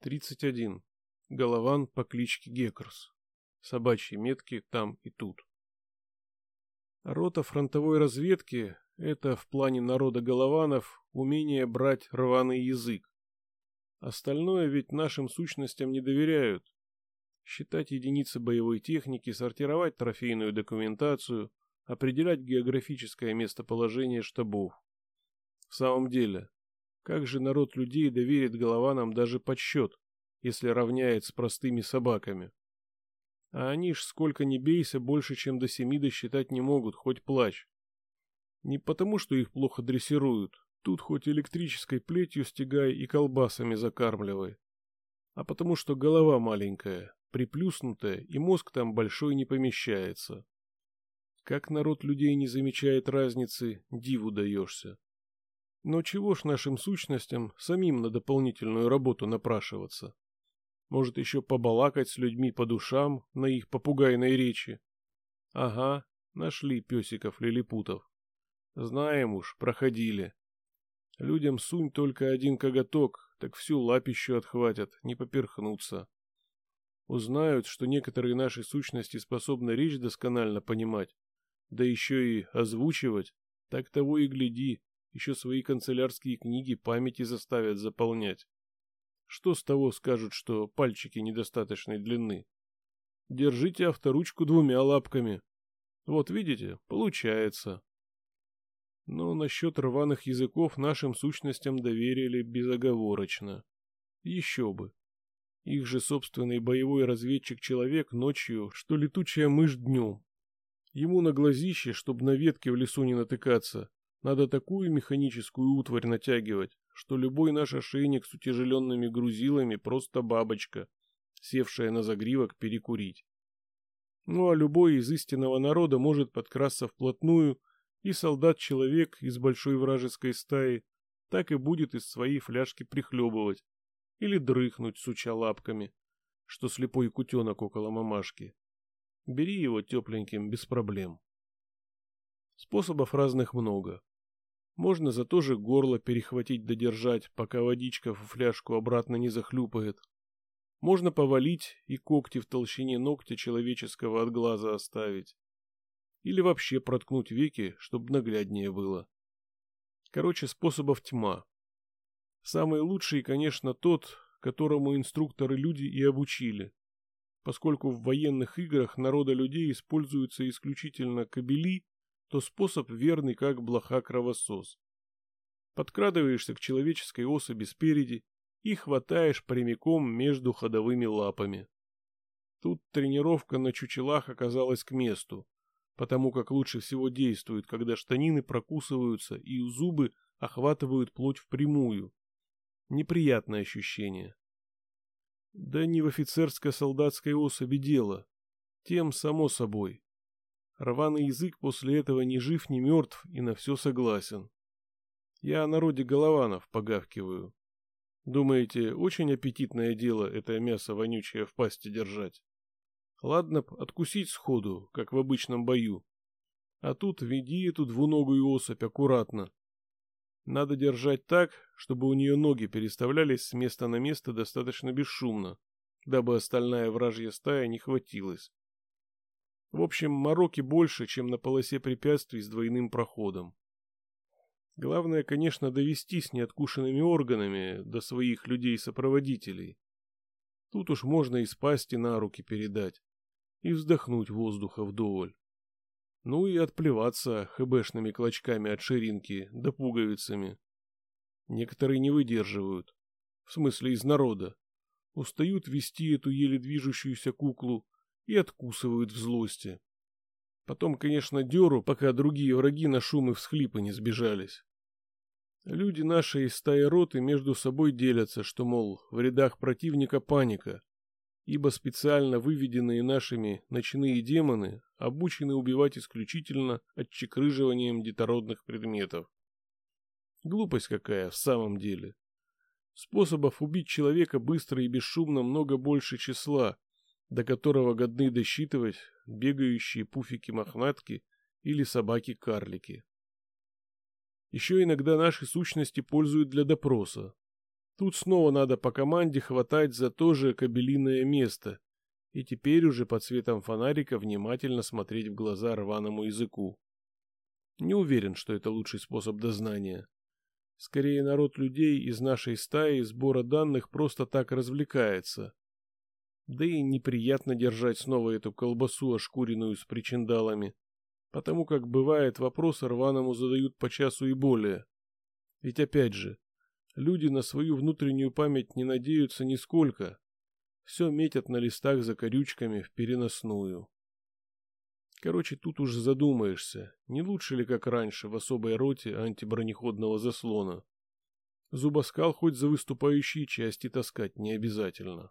31. Голован по кличке Геккерс. Собачьи метки там и тут. Рота фронтовой разведки – это в плане народа голованов умение брать рваный язык. Остальное ведь нашим сущностям не доверяют. Считать единицы боевой техники, сортировать трофейную документацию, определять географическое местоположение штабов. В самом деле, как же народ людей доверит голованам даже подсчет, если равняет с простыми собаками? А они ж сколько ни бейся, больше чем до семи досчитать не могут, хоть плачь. Не потому, что их плохо дрессируют, Тут хоть электрической плетью стегай и колбасами закармливай. А потому что голова маленькая, приплюснутая, и мозг там большой не помещается. Как народ людей не замечает разницы, диву даешься. Но чего ж нашим сущностям самим на дополнительную работу напрашиваться? Может, еще побалакать с людьми по душам на их попугайной речи? Ага, нашли песиков-лилипутов. Знаем уж, проходили. Людям сунь только один коготок, так всю лапищу отхватят, не поперхнутся. Узнают, что некоторые наши сущности способны речь досконально понимать, да еще и озвучивать, так того и гляди, еще свои канцелярские книги памяти заставят заполнять. Что с того скажут, что пальчики недостаточной длины? Держите авторучку двумя лапками. Вот видите, получается. Но насчет рваных языков нашим сущностям доверили безоговорочно. Еще бы. Их же собственный боевой разведчик-человек ночью, что летучая мышь днем. Ему на глазище, чтобы на ветке в лесу не натыкаться, надо такую механическую утварь натягивать, что любой наш ошейник с утяжеленными грузилами просто бабочка, севшая на загривок перекурить. Ну а любой из истинного народа может подкрасться вплотную и солдат-человек из большой вражеской стаи так и будет из своей фляжки прихлебывать или дрыхнуть, суча лапками, что слепой кутенок около мамашки. Бери его тепленьким, без проблем. Способов разных много. Можно за то же горло перехватить додержать, пока водичка в фляжку обратно не захлюпает. Можно повалить и когти в толщине ногтя человеческого от глаза оставить. Или вообще проткнуть веки, чтобы нагляднее было. Короче, способов тьма. Самый лучший, конечно, тот, которому инструкторы люди и обучили. Поскольку в военных играх народа людей используются исключительно кабели, то способ верный, как блоха-кровосос. Подкрадываешься к человеческой особи спереди и хватаешь прямиком между ходовыми лапами. Тут тренировка на чучелах оказалась к месту потому как лучше всего действует, когда штанины прокусываются и зубы охватывают плоть впрямую. Неприятное ощущение. Да не в офицерско-солдатской особи дело. Тем, само собой. Рваный язык после этого ни жив, ни мертв и на все согласен. Я о народе голованов погавкиваю. Думаете, очень аппетитное дело это мясо вонючее в пасти держать? Ладно б откусить сходу, как в обычном бою. А тут веди эту двуногую особь аккуратно. Надо держать так, чтобы у нее ноги переставлялись с места на место достаточно бесшумно, дабы остальная вражья стая не хватилась. В общем, мороки больше, чем на полосе препятствий с двойным проходом. Главное, конечно, довести с неоткушенными органами до своих людей-сопроводителей. Тут уж можно и спасти на руки передать и вздохнуть воздуха вдоволь. Ну и отплеваться хэбэшными клочками от ширинки да пуговицами. Некоторые не выдерживают, в смысле из народа, устают вести эту еле движущуюся куклу и откусывают в злости. Потом, конечно, деру, пока другие враги на шум и всхлипы не сбежались. Люди нашей стаи роты между собой делятся, что, мол, в рядах противника паника, ибо специально выведенные нашими ночные демоны обучены убивать исключительно отчекрыживанием детородных предметов. Глупость какая в самом деле. Способов убить человека быстро и бесшумно много больше числа, до которого годны досчитывать бегающие пуфики-мохнатки или собаки-карлики. Еще иногда наши сущности пользуют для допроса. Тут снова надо по команде хватать за то же кабелиное место и теперь уже под светом фонарика внимательно смотреть в глаза рваному языку. Не уверен, что это лучший способ дознания. Скорее, народ людей из нашей стаи сбора данных просто так развлекается. Да и неприятно держать снова эту колбасу ошкуренную с причиндалами, потому как бывает вопросы рваному задают по часу и более. Ведь опять же, люди на свою внутреннюю память не надеются нисколько. Все метят на листах за корючками в переносную. Короче, тут уже задумаешься, не лучше ли, как раньше, в особой роте антибронеходного заслона. Зубоскал хоть за выступающие части таскать не обязательно.